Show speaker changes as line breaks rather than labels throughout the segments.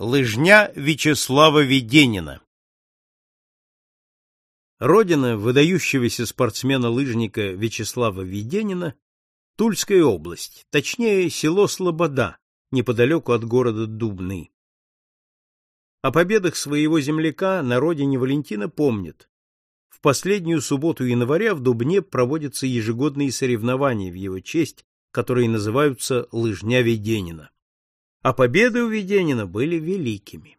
Лыжня Вячеслава Веденина Родина выдающегося спортсмена-лыжника Вячеслава Веденина – Тульская область, точнее, село Слобода, неподалеку от города Дубны. О победах своего земляка на родине Валентина помнит. В последнюю субботу января в Дубне проводятся ежегодные соревнования в его честь, которые называются «Лыжня Веденина». А победы у Веденина были великими.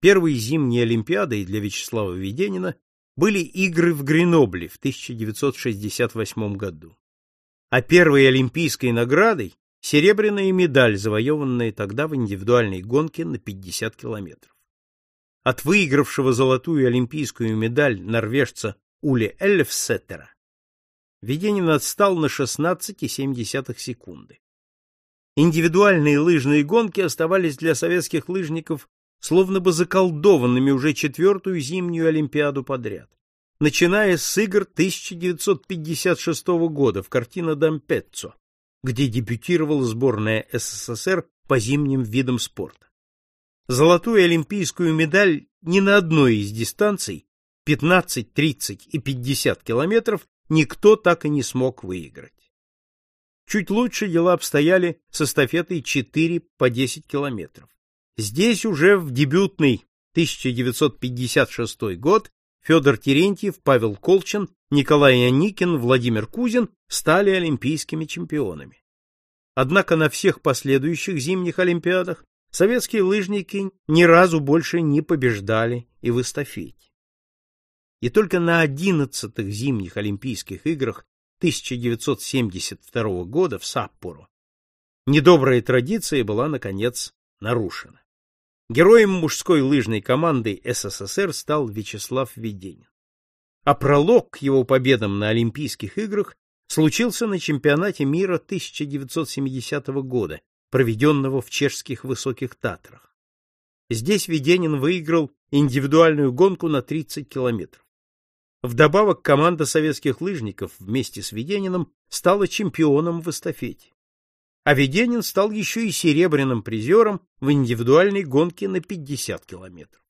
Первой зимней олимпиадой для Вячеслава Веденина были игры в Гренобле в 1968 году. А первой олимпийской наградой серебряная медаль, завоеванная тогда в индивидуальной гонке на 50 километров. От выигравшего золотую олимпийскую медаль норвежца Ули Эльфсеттера Веденин отстал на 16,7 секунды. Индивидуальные лыжные гонки оставались для советских лыжников словно бы заколдованными уже четвертую зимнюю олимпиаду подряд. Начиная с игр 1956 года в картина Дампеццо, где дебютировала сборная СССР по зимним видам спорта. Золотую олимпийскую медаль ни на одной из дистанций 15, 30 и 50 километров никто так и не смог выиграть. Чуть лучше дела обстояли с эстафетой 4 по 10 километров. Здесь уже в дебютный 1956 год Федор Терентьев, Павел Колчин, Николай Аникин, Владимир Кузин стали олимпийскими чемпионами. Однако на всех последующих зимних олимпиадах советские лыжники ни разу больше не побеждали и в эстафете. И только на одиннадцатых зимних олимпийских играх 1972 года в Саппоро, недобрая традиция была, наконец, нарушена. Героем мужской лыжной команды СССР стал Вячеслав Веденин. А пролог к его победам на Олимпийских играх случился на чемпионате мира 1970 года, проведенного в чешских Высоких Татрах. Здесь Веденин выиграл индивидуальную гонку на 30 километров. Вдобавок команда советских лыжников вместе с Ведениным стала чемпионом в эстафете. А Веденин стал еще и серебряным призером в индивидуальной гонке на 50 километров.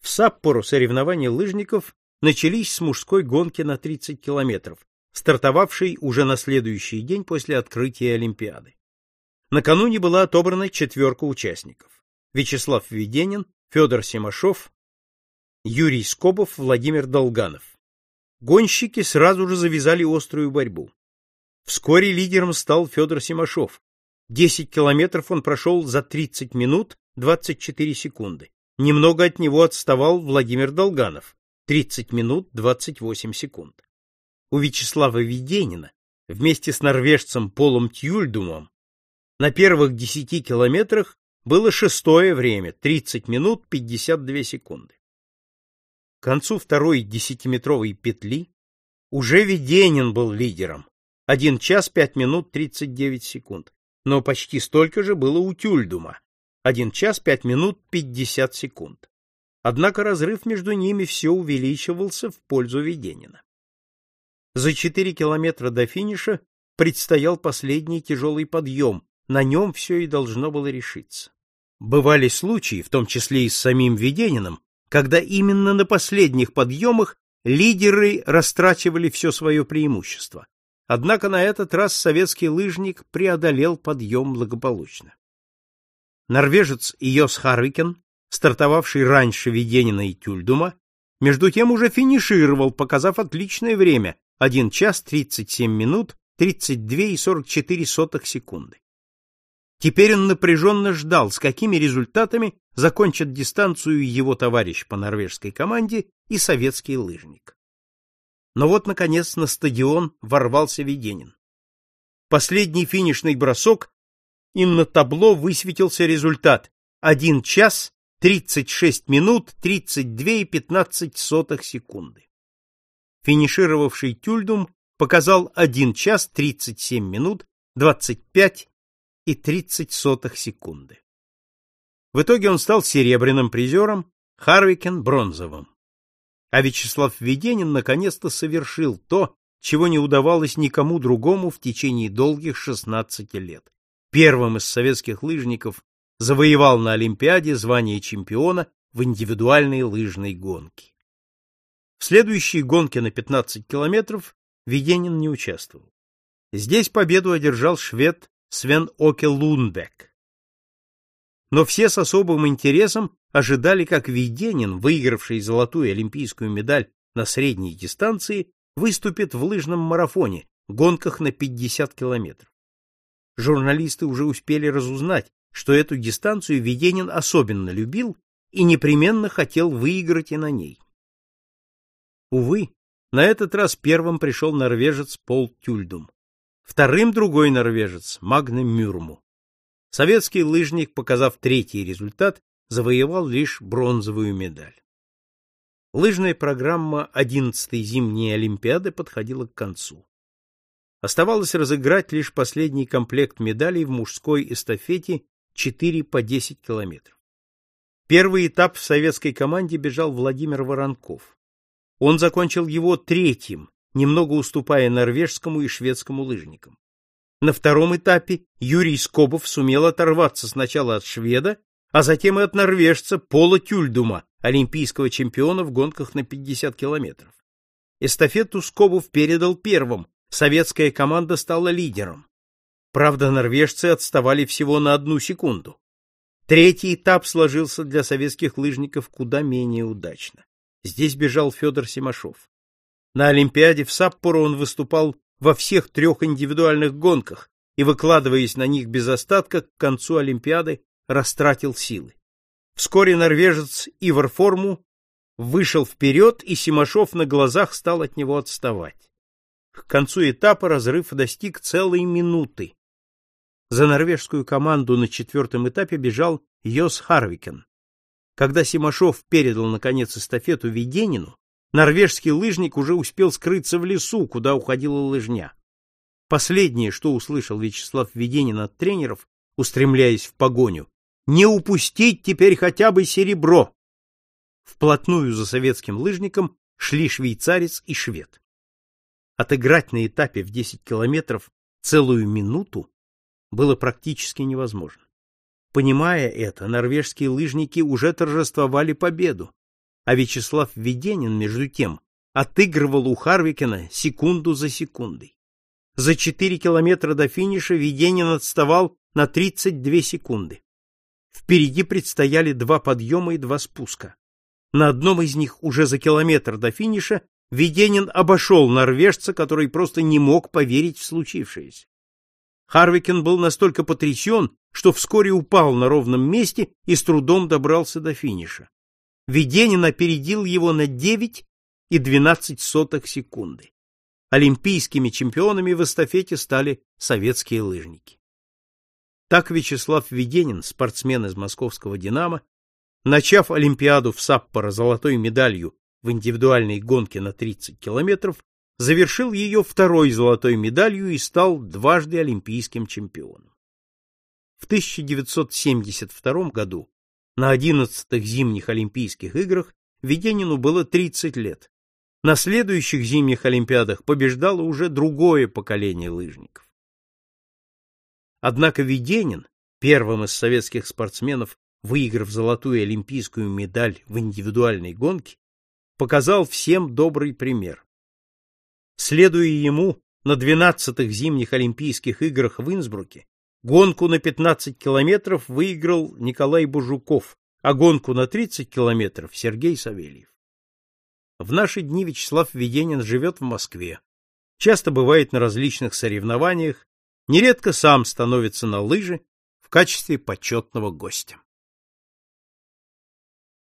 В Саппоро соревнования лыжников начались с мужской гонки на 30 километров, стартовавшей уже на следующий день после открытия Олимпиады. Накануне была отобрана четверка участников. Вячеслав Веденин, Федор Семашов, Юрий Скобов, Владимир Долганов. Гонщики сразу же завязали острую борьбу. Вскоре лидером стал Федор Семашов. 10 километров он прошел за 30 минут 24 секунды. Немного от него отставал Владимир Долганов. 30 минут 28 секунд. У Вячеслава Веденина вместе с норвежцем Полом Тюльдумом на первых 10 километрах было шестое время 30 минут 52 секунды. К концу второй десятиметровой петли уже Веденин был лидером. 1 час 5 минут 39 секунд. Но почти столько же было у Тюльдума. 1 час 5 минут 50 секунд. Однако разрыв между ними все увеличивался в пользу Веденина. За 4 километра до финиша предстоял последний тяжелый подъем, на нем все и должно было решиться. Бывали случаи, в том числе и с самим Ведениным, когда именно на последних подъемах лидеры растрачивали все свое преимущество. Однако на этот раз советский лыжник преодолел подъем благополучно. Норвежец Йос Харыкен, стартовавший раньше Веденина и Тюльдума, между тем уже финишировал, показав отличное время — 1 час 37 минут 32 и 44 сотых секунды. Теперь он напряженно ждал, с какими результатами закончат дистанцию его товарищ по норвежской команде и советский лыжник. Но вот, наконец, на стадион ворвался Веденин. Последний финишный бросок, и на табло высветился результат — 1 час 36 минут 32 и 15 сотых секунды. Финишировавший Тюльдум показал 1 час 37 минут 25 и 30 сотых секунды. В итоге он стал серебряным призером, Харвикен — бронзовым. А Вячеслав Веденин наконец-то совершил то, чего не удавалось никому другому в течение долгих 16 лет. Первым из советских лыжников завоевал на Олимпиаде звание чемпиона в индивидуальной лыжной гонке. В следующей гонке на 15 километров Веденин не участвовал. Здесь победу одержал швед Свен Оке Лунбек. Но все с особым интересом ожидали, как Веденин, выигравший золотую олимпийскую медаль на средней дистанции, выступит в лыжном марафоне, гонках на 50 километров. Журналисты уже успели разузнать, что эту дистанцию Веденин особенно любил и непременно хотел выиграть и на ней. Увы, на этот раз первым пришел норвежец Пол Тюльдум, вторым другой норвежец Магне Мюрму. Советский лыжник, показав третий результат, завоевал лишь бронзовую медаль. Лыжная программа 11-й зимней Олимпиады подходила к концу. Оставалось разыграть лишь последний комплект медалей в мужской эстафете 4 по 10 километров. Первый этап в советской команде бежал Владимир Воронков. Он закончил его третьим, немного уступая норвежскому и шведскому лыжникам. На втором этапе Юрий Скобов сумел оторваться сначала от шведа, а затем и от норвежца Пола Тюльдума, олимпийского чемпиона в гонках на 50 километров. Эстафету Скобов передал первым, советская команда стала лидером. Правда, норвежцы отставали всего на одну секунду. Третий этап сложился для советских лыжников куда менее удачно. Здесь бежал Федор Симашов. На Олимпиаде в Саппоро он выступал во всех трех индивидуальных гонках и, выкладываясь на них без остатка, к концу Олимпиады растратил силы. Вскоре норвежец Ивар Форму вышел вперед, и Симашов на глазах стал от него отставать. К концу этапа разрыв достиг целой минуты. За норвежскую команду на четвертом этапе бежал Йос Харвикен. Когда Симашов передал наконец эстафету Веденину, норвежский лыжник уже успел скрыться в лесу, куда уходила лыжня. Последнее, что услышал Вячеслав Веденин от тренеров, устремляясь в погоню, не упустить теперь хотя бы серебро. Вплотную за советским лыжником шли швейцарец и швед. Отыграть на этапе в 10 километров целую минуту было практически невозможно. Понимая это, норвежские лыжники уже торжествовали победу, а Вячеслав Веденин, между тем, отыгрывал у Харвикена секунду за секундой. За 4 километра до финиша Веденин отставал на 32 секунды. Впереди предстояли два подъема и два спуска. На одном из них уже за километр до финиша Веденин обошел норвежца, который просто не мог поверить в случившееся. Харвикен был настолько потрясен, что вскоре упал на ровном месте и с трудом добрался до финиша. Веденин опередил его на 9 и 12 сотых секунды. Олимпийскими чемпионами в эстафете стали советские лыжники. Так Вячеслав Веденин, спортсмен из московского «Динамо», начав Олимпиаду в Саппоро золотой медалью в индивидуальной гонке на 30 километров, завершил ее второй золотой медалью и стал дважды олимпийским чемпионом. В 1972 году на 11-х зимних Олимпийских играх Веденину было 30 лет. На следующих зимних Олимпиадах побеждало уже другое поколение лыжников. Однако Веденин, первым из советских спортсменов, выиграв золотую олимпийскую медаль в индивидуальной гонке, показал всем добрый пример. Следуя ему, на 12-х зимних Олимпийских играх в Инсбруке гонку на 15 километров выиграл Николай Бужуков, а гонку на 30 километров Сергей Савельев. В наши дни Вячеслав Веденин живет в Москве, часто бывает на различных соревнованиях, нередко сам становится на лыжи в качестве почетного гостя.